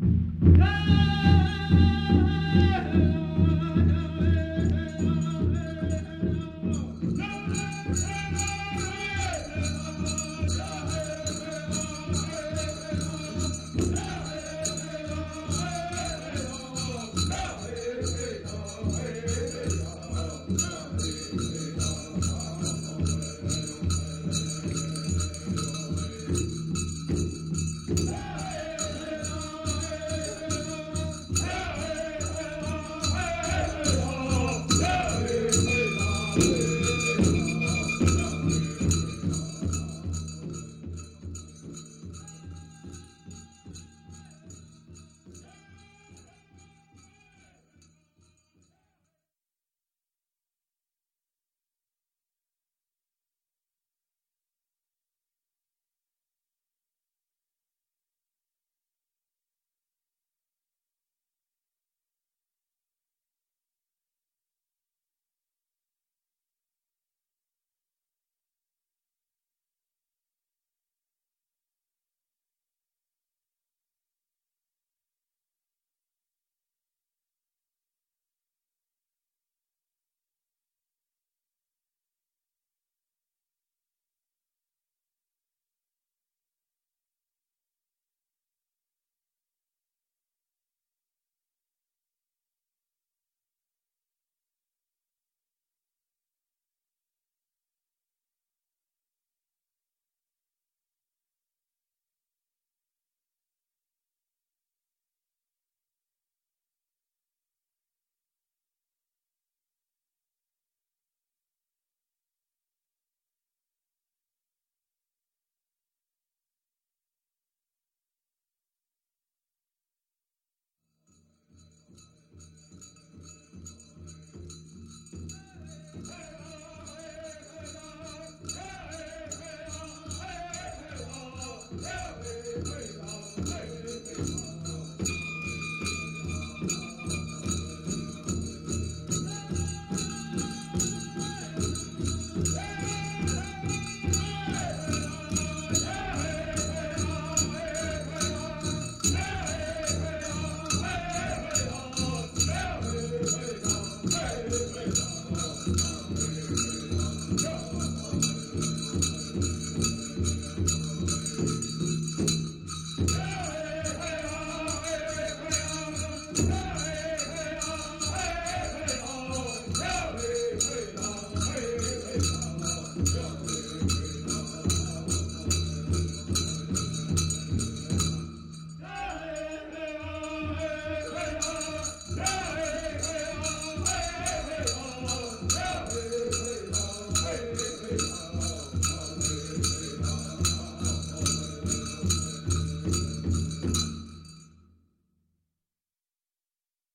Yeah! Mm-hmm.